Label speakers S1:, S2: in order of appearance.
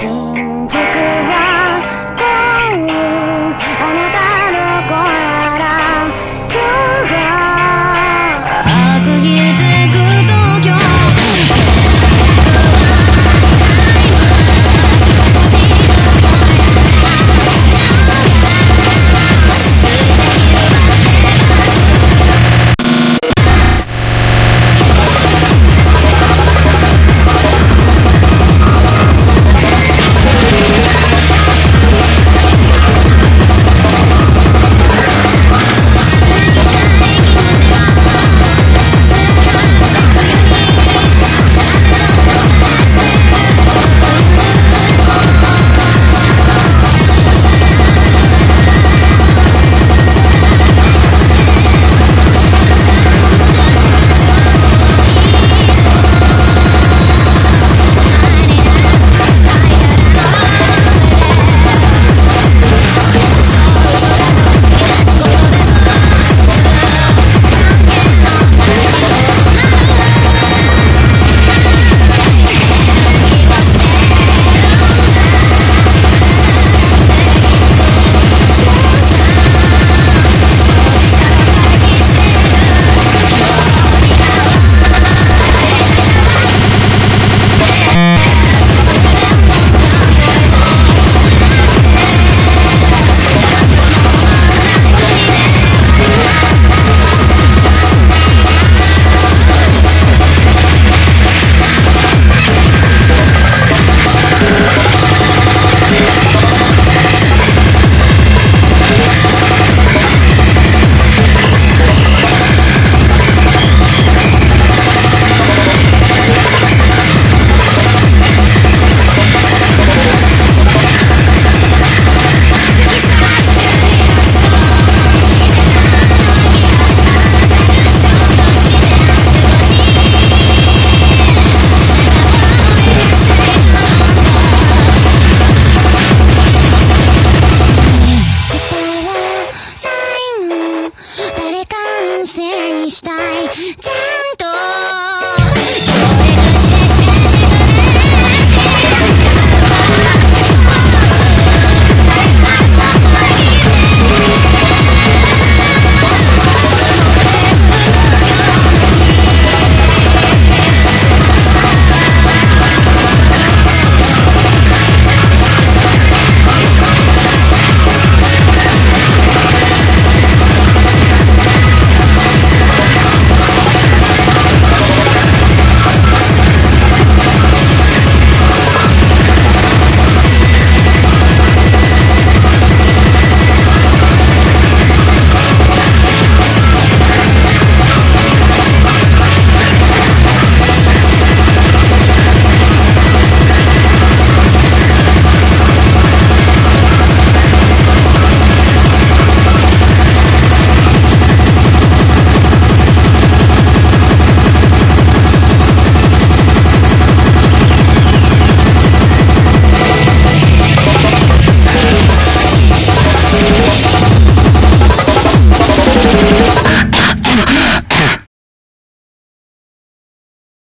S1: soon.